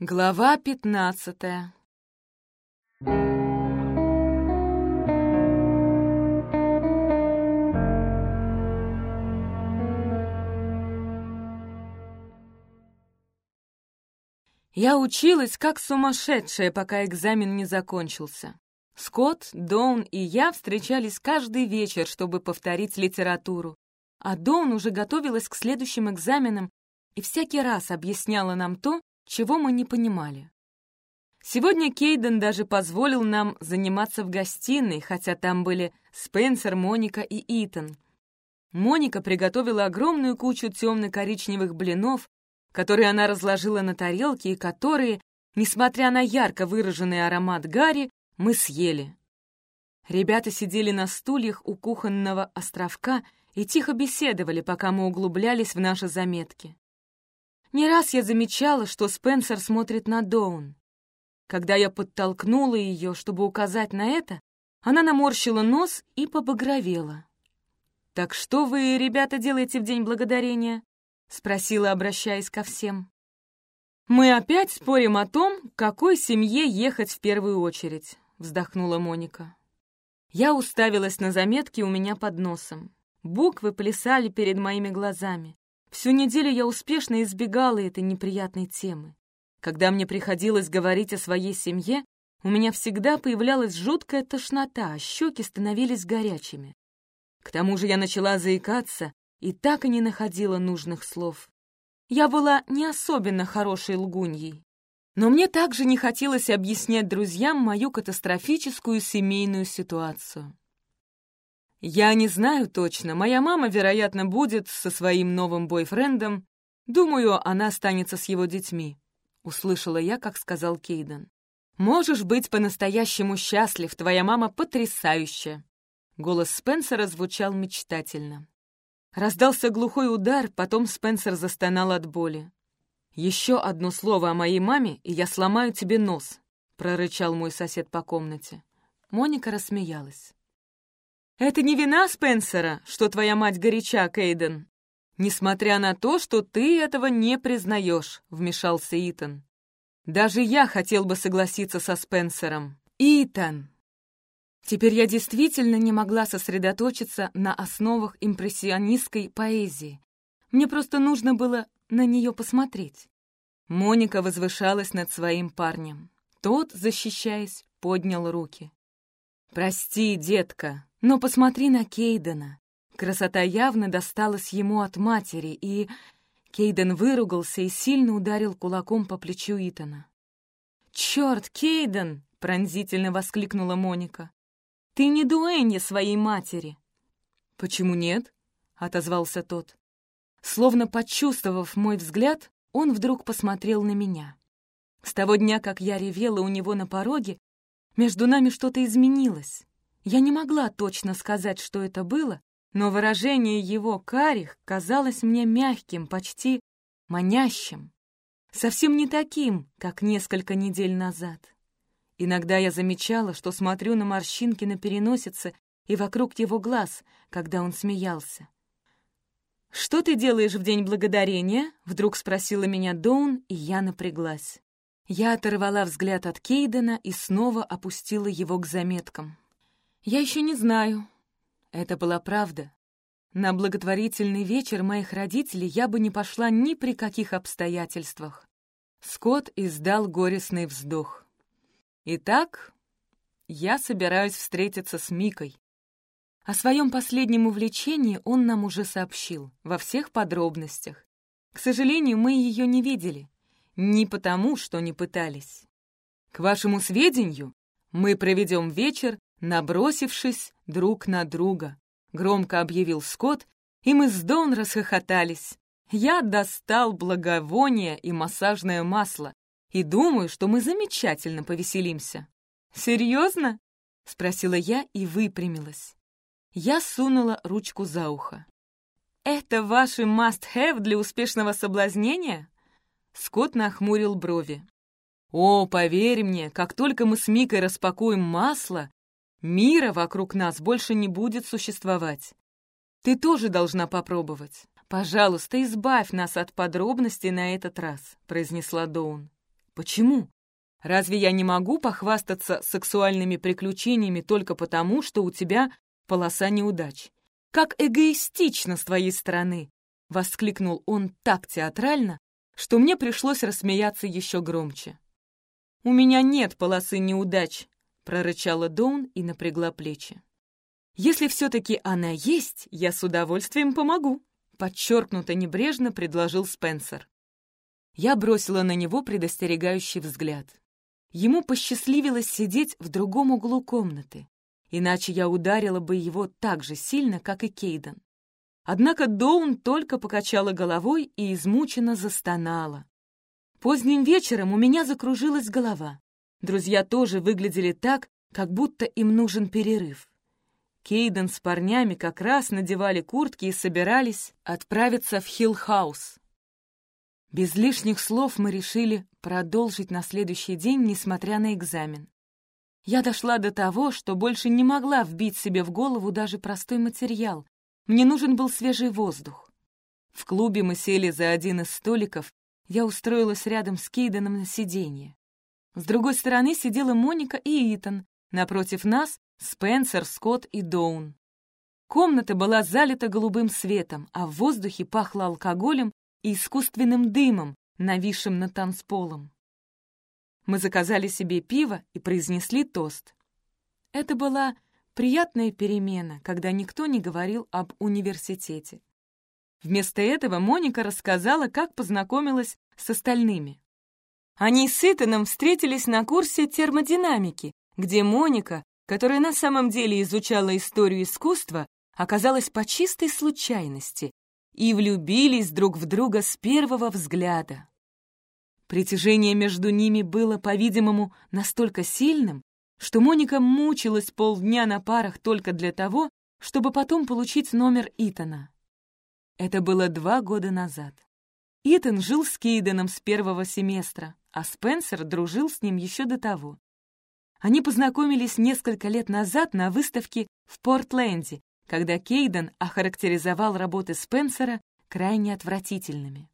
Глава пятнадцатая Я училась как сумасшедшая, пока экзамен не закончился. Скотт, Доун и я встречались каждый вечер, чтобы повторить литературу. А Доун уже готовилась к следующим экзаменам и всякий раз объясняла нам то, чего мы не понимали. Сегодня Кейден даже позволил нам заниматься в гостиной, хотя там были Спенсер, Моника и Итан. Моника приготовила огромную кучу темно-коричневых блинов, которые она разложила на тарелке и которые, несмотря на ярко выраженный аромат гари, мы съели. Ребята сидели на стульях у кухонного островка и тихо беседовали, пока мы углублялись в наши заметки. Не раз я замечала, что Спенсер смотрит на Доун. Когда я подтолкнула ее, чтобы указать на это, она наморщила нос и побагровела. «Так что вы, ребята, делаете в День Благодарения?» — спросила, обращаясь ко всем. «Мы опять спорим о том, какой семье ехать в первую очередь», — вздохнула Моника. Я уставилась на заметки у меня под носом. Буквы плясали перед моими глазами. Всю неделю я успешно избегала этой неприятной темы. Когда мне приходилось говорить о своей семье, у меня всегда появлялась жуткая тошнота, а щеки становились горячими. К тому же я начала заикаться и так и не находила нужных слов. Я была не особенно хорошей лгуньей. Но мне также не хотелось объяснять друзьям мою катастрофическую семейную ситуацию. Я не знаю точно. Моя мама, вероятно, будет со своим новым бойфрендом. Думаю, она останется с его детьми. Услышала я, как сказал Кейден. «Можешь быть по-настоящему счастлив, твоя мама потрясающая!» Голос Спенсера звучал мечтательно. Раздался глухой удар, потом Спенсер застонал от боли. «Еще одно слово о моей маме, и я сломаю тебе нос», — прорычал мой сосед по комнате. Моника рассмеялась. «Это не вина Спенсера, что твоя мать горяча, Кейден. Несмотря на то, что ты этого не признаешь», — вмешался Итан. «Даже я хотел бы согласиться со Спенсером». «Итан!» Теперь я действительно не могла сосредоточиться на основах импрессионистской поэзии. Мне просто нужно было на нее посмотреть. Моника возвышалась над своим парнем. Тот, защищаясь, поднял руки. «Прости, детка, но посмотри на Кейдена. Красота явно досталась ему от матери, и... Кейден выругался и сильно ударил кулаком по плечу Итана. «Черт, Кейден!» — пронзительно воскликнула Моника. «Ты не дуэнья своей матери!» «Почему нет?» — отозвался тот. Словно почувствовав мой взгляд, он вдруг посмотрел на меня. С того дня, как я ревела у него на пороге, между нами что-то изменилось. Я не могла точно сказать, что это было, но выражение его карих казалось мне мягким, почти манящим. Совсем не таким, как несколько недель назад. Иногда я замечала, что смотрю на морщинки на переносице и вокруг его глаз, когда он смеялся. «Что ты делаешь в День Благодарения?» — вдруг спросила меня Доун, и я напряглась. Я оторвала взгляд от Кейдена и снова опустила его к заметкам. Я еще не знаю. Это была правда. На благотворительный вечер моих родителей я бы не пошла ни при каких обстоятельствах. Скотт издал горестный вздох. Итак, я собираюсь встретиться с Микой. О своем последнем увлечении он нам уже сообщил, во всех подробностях. К сожалению, мы ее не видели. Не потому, что не пытались. К вашему сведению, мы проведем вечер набросившись друг на друга. Громко объявил Скотт, и мы с Дон расхохотались. Я достал благовоние и массажное масло, и думаю, что мы замечательно повеселимся. «Серьезно?» — спросила я и выпрямилась. Я сунула ручку за ухо. «Это ваши must-have для успешного соблазнения?» Скотт нахмурил брови. «О, поверь мне, как только мы с Микой распакуем масло, Мира вокруг нас больше не будет существовать. Ты тоже должна попробовать. Пожалуйста, избавь нас от подробностей на этот раз», — произнесла Доун. Почему? Разве я не могу похвастаться сексуальными приключениями только потому, что у тебя полоса неудач? Как эгоистично с твоей стороны!» — воскликнул он так театрально, что мне пришлось рассмеяться еще громче. «У меня нет полосы неудач», — прорычала Доун и напрягла плечи. «Если все-таки она есть, я с удовольствием помогу», — подчеркнуто небрежно предложил Спенсер. Я бросила на него предостерегающий взгляд. Ему посчастливилось сидеть в другом углу комнаты, иначе я ударила бы его так же сильно, как и Кейден. Однако Доун только покачала головой и измученно застонала. Поздним вечером у меня закружилась голова. Друзья тоже выглядели так, как будто им нужен перерыв. Кейден с парнями как раз надевали куртки и собирались отправиться в Хилл-хаус. Без лишних слов мы решили продолжить на следующий день, несмотря на экзамен. Я дошла до того, что больше не могла вбить себе в голову даже простой материал. Мне нужен был свежий воздух. В клубе мы сели за один из столиков, я устроилась рядом с Кейденом на сиденье. С другой стороны сидела Моника и Итан, напротив нас — Спенсер, Скотт и Доун. Комната была залита голубым светом, а в воздухе пахло алкоголем и искусственным дымом, нависшим над танцполом. Мы заказали себе пиво и произнесли тост. Это была приятная перемена, когда никто не говорил об университете. Вместо этого Моника рассказала, как познакомилась с остальными. Они с Итаном встретились на курсе термодинамики, где Моника, которая на самом деле изучала историю искусства, оказалась по чистой случайности и влюбились друг в друга с первого взгляда. Притяжение между ними было, по-видимому, настолько сильным, что Моника мучилась полдня на парах только для того, чтобы потом получить номер Итана. Это было два года назад. Итан жил с Кейденом с первого семестра, а Спенсер дружил с ним еще до того. Они познакомились несколько лет назад на выставке в Портленде, когда Кейден охарактеризовал работы Спенсера крайне отвратительными.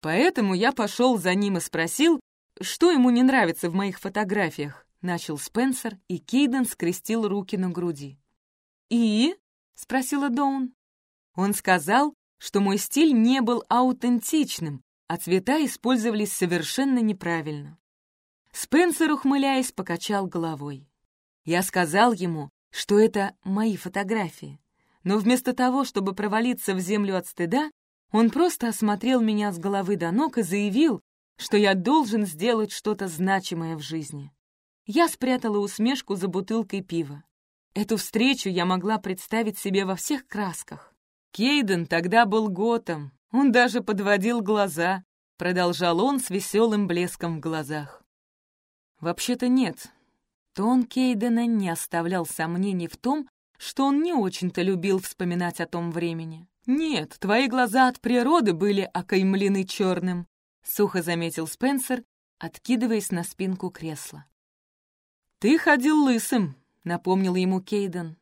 Поэтому я пошел за ним и спросил, что ему не нравится в моих фотографиях, начал Спенсер, и Кейден скрестил руки на груди. «И?» — спросила Доун. Он сказал, что мой стиль не был аутентичным, а цвета использовались совершенно неправильно. Спенсер, ухмыляясь, покачал головой. Я сказал ему, что это мои фотографии. Но вместо того, чтобы провалиться в землю от стыда, он просто осмотрел меня с головы до ног и заявил, что я должен сделать что-то значимое в жизни. Я спрятала усмешку за бутылкой пива. Эту встречу я могла представить себе во всех красках. Кейден тогда был готом, он даже подводил глаза, продолжал он с веселым блеском в глазах. Вообще-то нет, Тон Кейдена не оставлял сомнений в том, что он не очень-то любил вспоминать о том времени. «Нет, твои глаза от природы были окаймлены черным», — сухо заметил Спенсер, откидываясь на спинку кресла. «Ты ходил лысым», — напомнил ему Кейден.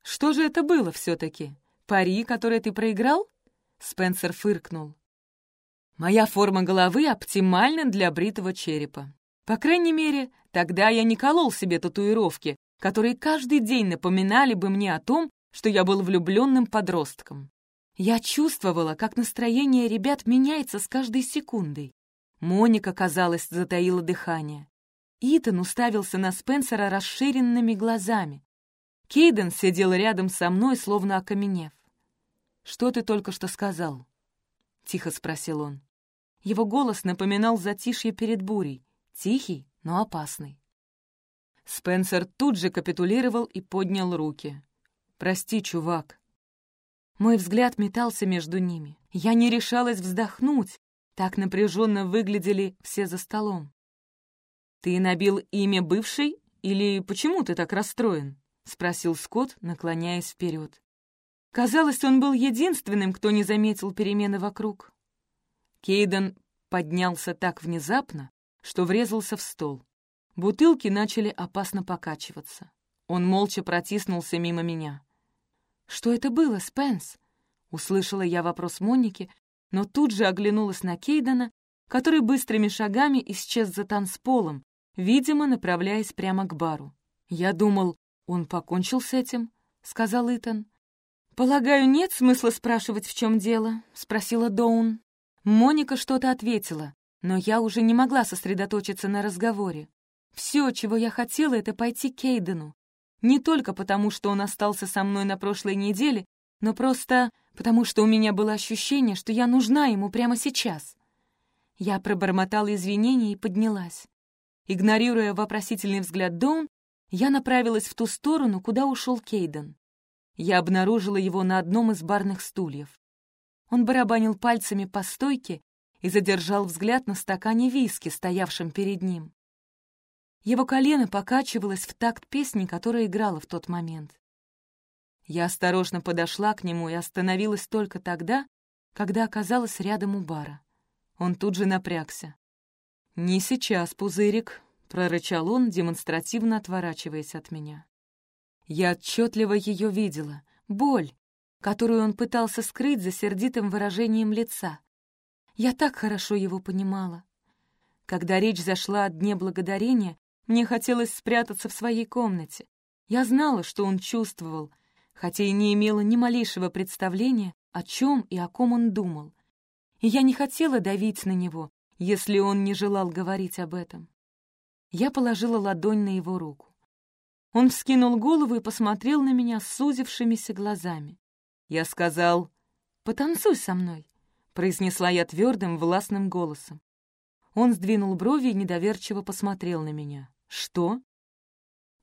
«Что же это было все-таки? Пари, которое ты проиграл?» Спенсер фыркнул. «Моя форма головы оптимальна для бритого черепа. По крайней мере, тогда я не колол себе татуировки, которые каждый день напоминали бы мне о том, что я был влюбленным подростком. Я чувствовала, как настроение ребят меняется с каждой секундой. Моника, казалось, затаила дыхание. Итан уставился на Спенсера расширенными глазами. Кейден сидел рядом со мной, словно окаменев. «Что ты только что сказал?» — тихо спросил он. Его голос напоминал затишье перед бурей. Тихий, но опасный. Спенсер тут же капитулировал и поднял руки. «Прости, чувак». Мой взгляд метался между ними. Я не решалась вздохнуть. Так напряженно выглядели все за столом. «Ты набил имя бывшей? Или почему ты так расстроен?» — спросил Скотт, наклоняясь вперед. Казалось, он был единственным, кто не заметил перемены вокруг. Кейден поднялся так внезапно, что врезался в стол. Бутылки начали опасно покачиваться. Он молча протиснулся мимо меня. «Что это было, Спенс?» Услышала я вопрос Моники, но тут же оглянулась на Кейдена который быстрыми шагами исчез за танцполом, видимо, направляясь прямо к бару. «Я думал, он покончил с этим», — сказал Итан. «Полагаю, нет смысла спрашивать, в чем дело?» — спросила Доун. Моника что-то ответила, но я уже не могла сосредоточиться на разговоре. Все, чего я хотела, это пойти к Кейдену. Не только потому, что он остался со мной на прошлой неделе, но просто потому, что у меня было ощущение, что я нужна ему прямо сейчас. Я пробормотала извинения и поднялась. Игнорируя вопросительный взгляд Доун, я направилась в ту сторону, куда ушел Кейден. Я обнаружила его на одном из барных стульев. Он барабанил пальцами по стойке и задержал взгляд на стакане виски, стоявшем перед ним. Его колено покачивалось в такт песни, которая играла в тот момент. Я осторожно подошла к нему и остановилась только тогда, когда оказалась рядом у бара. Он тут же напрягся. «Не сейчас, пузырик», — прорычал он, демонстративно отворачиваясь от меня. Я отчетливо ее видела, боль, которую он пытался скрыть за сердитым выражением лица. Я так хорошо его понимала. Когда речь зашла о Дне Благодарения, мне хотелось спрятаться в своей комнате. Я знала, что он чувствовал, хотя и не имела ни малейшего представления, о чем и о ком он думал. И я не хотела давить на него, если он не желал говорить об этом. Я положила ладонь на его руку. Он вскинул голову и посмотрел на меня сузившимися глазами. Я сказал, «Потанцуй со мной», — произнесла я твердым, властным голосом. Он сдвинул брови и недоверчиво посмотрел на меня. «Что?»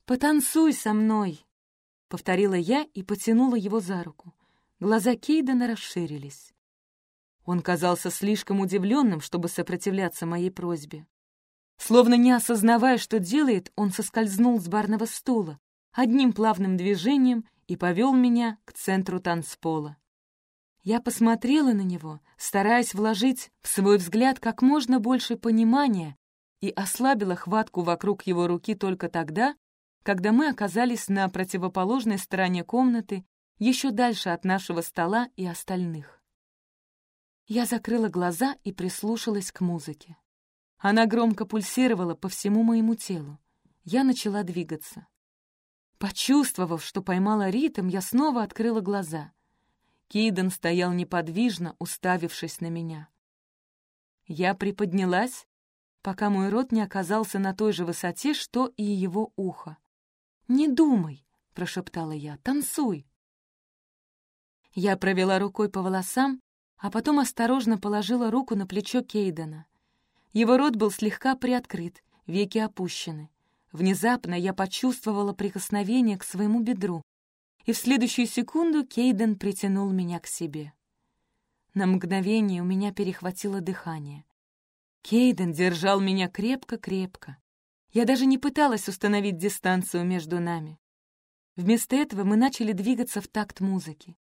«Потанцуй со мной!» — повторила я и потянула его за руку. Глаза Кейдена расширились. Он казался слишком удивленным, чтобы сопротивляться моей просьбе. Словно не осознавая, что делает, он соскользнул с барного стула, одним плавным движением и повел меня к центру танцпола. Я посмотрела на него, стараясь вложить в свой взгляд как можно больше понимания и ослабила хватку вокруг его руки только тогда, когда мы оказались на противоположной стороне комнаты, еще дальше от нашего стола и остальных. Я закрыла глаза и прислушалась к музыке. Она громко пульсировала по всему моему телу. Я начала двигаться. Почувствовав, что поймала ритм, я снова открыла глаза. Кейден стоял неподвижно, уставившись на меня. Я приподнялась пока мой рот не оказался на той же высоте, что и его ухо. «Не думай», — прошептала я, — «танцуй». Я провела рукой по волосам, а потом осторожно положила руку на плечо Кейдена. Его рот был слегка приоткрыт, веки опущены. Внезапно я почувствовала прикосновение к своему бедру, и в следующую секунду Кейден притянул меня к себе. На мгновение у меня перехватило дыхание. Кейден держал меня крепко-крепко. Я даже не пыталась установить дистанцию между нами. Вместо этого мы начали двигаться в такт музыки.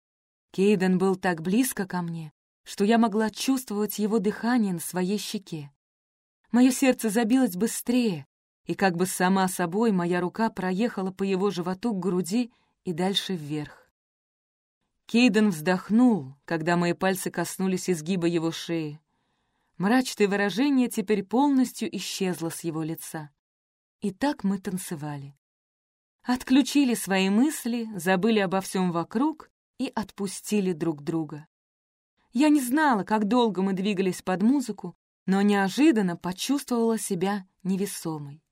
Кейден был так близко ко мне, что я могла чувствовать его дыхание на своей щеке. Мое сердце забилось быстрее, и как бы сама собой моя рука проехала по его животу к груди и дальше вверх. Кейден вздохнул, когда мои пальцы коснулись изгиба его шеи. Мрачное выражение теперь полностью исчезло с его лица. И так мы танцевали. Отключили свои мысли, забыли обо всем вокруг и отпустили друг друга. Я не знала, как долго мы двигались под музыку, но неожиданно почувствовала себя невесомой.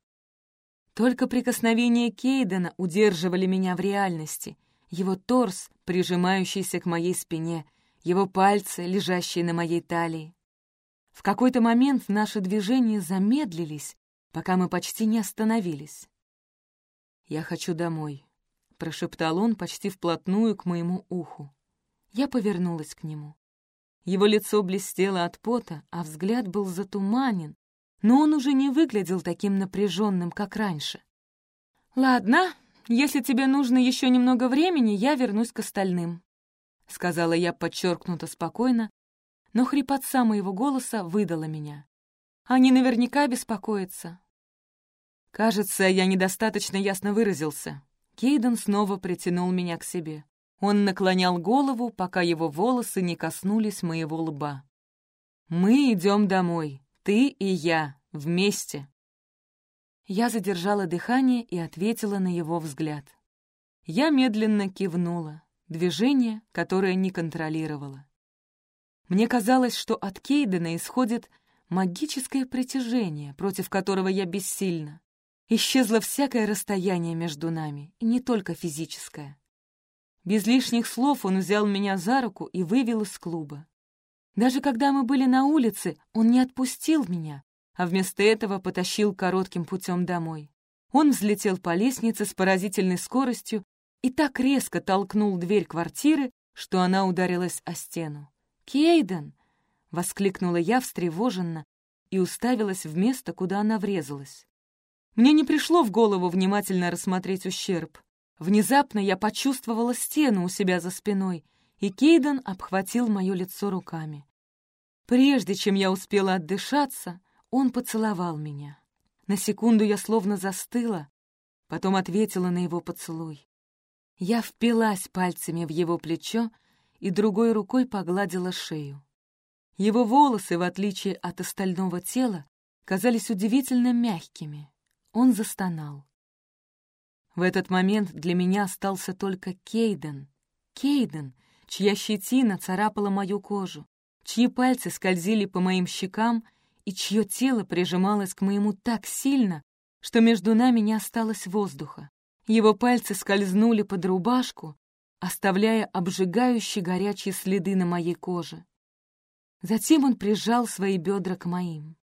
Только прикосновения Кейдена удерживали меня в реальности, его торс, прижимающийся к моей спине, его пальцы, лежащие на моей талии. В какой-то момент наши движения замедлились, пока мы почти не остановились. «Я хочу домой», — прошептал он почти вплотную к моему уху. Я повернулась к нему. Его лицо блестело от пота, а взгляд был затуманен, но он уже не выглядел таким напряженным, как раньше. «Ладно, если тебе нужно еще немного времени, я вернусь к остальным», — сказала я подчеркнуто спокойно, но хрипотца моего голоса выдала меня. Они наверняка беспокоятся. Кажется, я недостаточно ясно выразился. Кейден снова притянул меня к себе. Он наклонял голову, пока его волосы не коснулись моего лба. «Мы идем домой», — Ты и я вместе. Я задержала дыхание и ответила на его взгляд. Я медленно кивнула, движение, которое не контролировала. Мне казалось, что от Кейдена исходит магическое притяжение, против которого я бессильна. Исчезло всякое расстояние между нами, и не только физическое. Без лишних слов он взял меня за руку и вывел из клуба. Даже когда мы были на улице, он не отпустил меня, а вместо этого потащил коротким путем домой. Он взлетел по лестнице с поразительной скоростью и так резко толкнул дверь квартиры, что она ударилась о стену. «Кейден!» — воскликнула я встревоженно и уставилась в место, куда она врезалась. Мне не пришло в голову внимательно рассмотреть ущерб. Внезапно я почувствовала стену у себя за спиной, и Кейден обхватил мое лицо руками. Прежде чем я успела отдышаться, он поцеловал меня. На секунду я словно застыла, потом ответила на его поцелуй. Я впилась пальцами в его плечо и другой рукой погладила шею. Его волосы, в отличие от остального тела, казались удивительно мягкими. Он застонал. В этот момент для меня остался только Кейден. Кейден, чья щетина царапала мою кожу, чьи пальцы скользили по моим щекам и чье тело прижималось к моему так сильно, что между нами не осталось воздуха. Его пальцы скользнули под рубашку, оставляя обжигающие горячие следы на моей коже. Затем он прижал свои бедра к моим.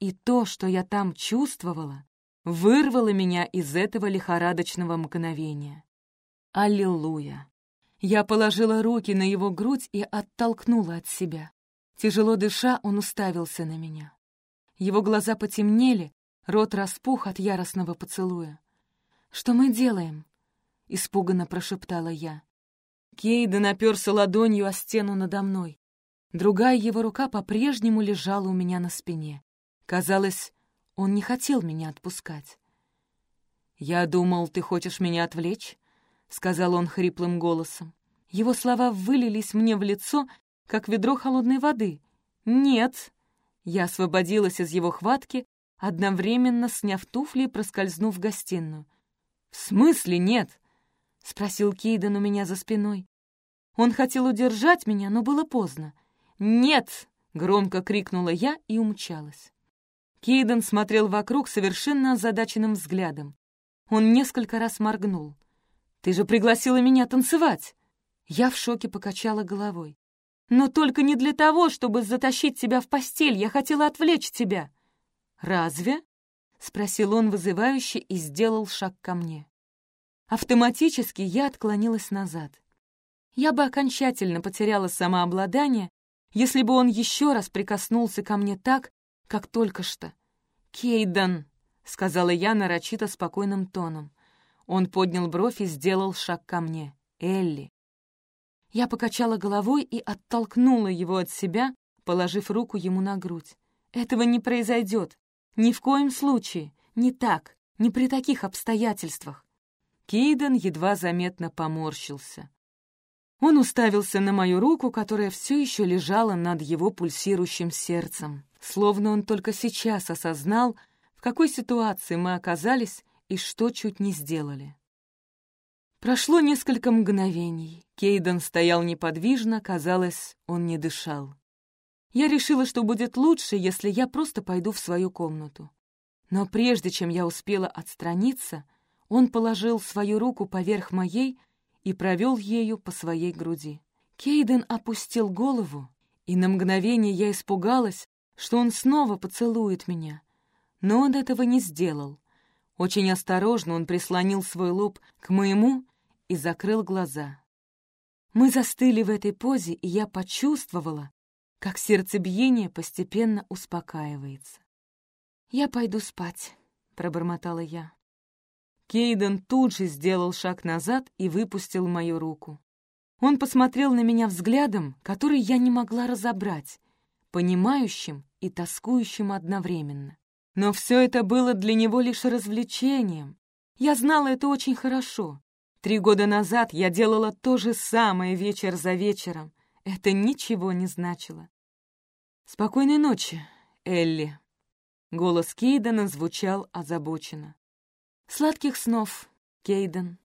И то, что я там чувствовала, вырвало меня из этого лихорадочного мгновения. Аллилуйя! Я положила руки на его грудь и оттолкнула от себя. Тяжело дыша, он уставился на меня. Его глаза потемнели, рот распух от яростного поцелуя. «Что мы делаем?» — испуганно прошептала я. Кейда наперся ладонью о стену надо мной. Другая его рука по-прежнему лежала у меня на спине. Казалось, он не хотел меня отпускать. «Я думал, ты хочешь меня отвлечь?» — сказал он хриплым голосом. Его слова вылились мне в лицо, как ведро холодной воды. «Нет!» Я освободилась из его хватки, одновременно сняв туфли и проскользнув в гостиную. «В смысле нет?» — спросил Кейден у меня за спиной. Он хотел удержать меня, но было поздно. «Нет!» — громко крикнула я и умчалась. Кейден смотрел вокруг совершенно озадаченным взглядом. Он несколько раз моргнул. «Ты же пригласила меня танцевать!» Я в шоке покачала головой. «Но только не для того, чтобы затащить тебя в постель. Я хотела отвлечь тебя». «Разве?» — спросил он вызывающе и сделал шаг ко мне. Автоматически я отклонилась назад. Я бы окончательно потеряла самообладание, если бы он еще раз прикоснулся ко мне так, как только что. «Кейден», — сказала я нарочито спокойным тоном. Он поднял бровь и сделал шаг ко мне. «Элли». Я покачала головой и оттолкнула его от себя, положив руку ему на грудь. «Этого не произойдет. Ни в коем случае. Не так. Не при таких обстоятельствах». Кейден едва заметно поморщился. Он уставился на мою руку, которая все еще лежала над его пульсирующим сердцем словно он только сейчас осознал, в какой ситуации мы оказались и что чуть не сделали. Прошло несколько мгновений. Кейден стоял неподвижно, казалось, он не дышал. Я решила, что будет лучше, если я просто пойду в свою комнату. Но прежде чем я успела отстраниться, он положил свою руку поверх моей и провел ею по своей груди. Кейден опустил голову, и на мгновение я испугалась, что он снова поцелует меня. Но он этого не сделал. Очень осторожно он прислонил свой лоб к моему и закрыл глаза. Мы застыли в этой позе, и я почувствовала, как сердцебиение постепенно успокаивается. «Я пойду спать», — пробормотала я. Кейден тут же сделал шаг назад и выпустил мою руку. Он посмотрел на меня взглядом, который я не могла разобрать, понимающим и тоскующим одновременно. Но все это было для него лишь развлечением. Я знала это очень хорошо. Три года назад я делала то же самое вечер за вечером. Это ничего не значило. «Спокойной ночи, Элли». Голос Кейдена звучал озабоченно. «Сладких снов, Кейден».